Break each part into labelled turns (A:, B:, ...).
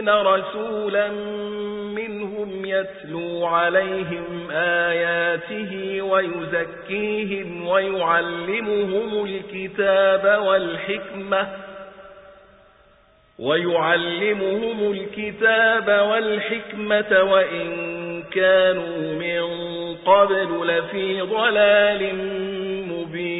A: الْمُؤْمِنِينَ رَسُولًا مِنْهُمْ يَتْلُو عَلَيْهِمْ آيَاتِهِ وَيُزَكِّيهِمْ وَيُعَلِّمُهُمُ الْكِتَابَ وَالْحِكْمَةَ وَيُعَلِّمُهُمُ الْكِتَابَ وَالْحِكْمَةَ وَإِنْ كَانُوا مِنْ قَبْلُ لَفِي ضَلَالٍ مُبِينٍ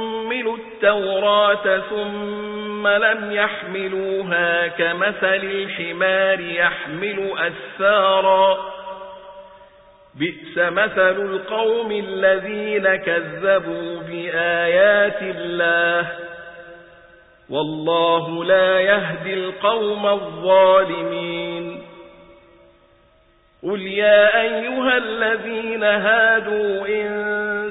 A: حُمِلُوا التوراة ثم لم يحملوها كمثل الحمار يحمل أسفارا بئس مثل القوم الذين كذبوا بآيات الله والله لا يهدي القوم الظالمين قل يا أيها الذين هادوا إن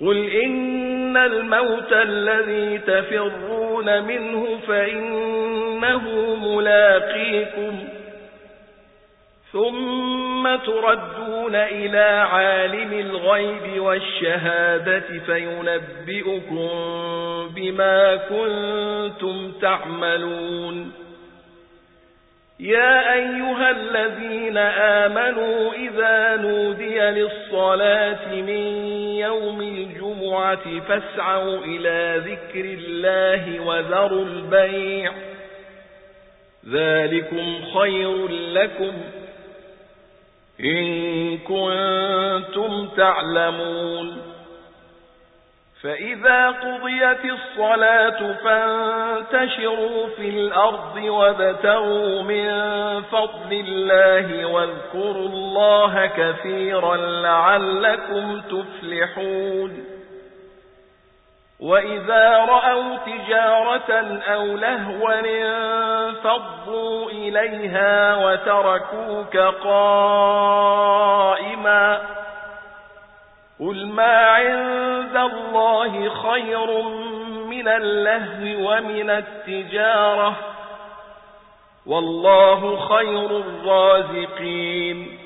A: قل إن الموت الذي تفرون منه فإنه ملاقيكم ثم تردون إلى عالم الغيب والشهادة فينبئكم بما كنتم تعملون يا أيها الذين آمنوا إذا نودي للصلاة من يوم فَاسْعَوْا إِلَى ذِكْرِ اللَّهِ وَذَرُوا الْبَيْعَ ذَلِكُمْ خَيْرٌ لَكُمْ إِن كُنتُمْ تَعْلَمُونَ فَإِذَا قُضِيَتِ الصَّلَاةُ فَانتَشِرُوا فِي الْأَرْضِ وَابْتَغُوا مِن فَضْلِ اللَّهِ وَاذْكُرُوا اللَّهَ كَثِيرًا لَّعَلَّكُمْ تُفْلِحُونَ وإذا رأوا تجارة أو لهوا فضوا إليها وتركوك قائما قل ما عند الله خير من اللهو ومن التجارة والله خير الرازقين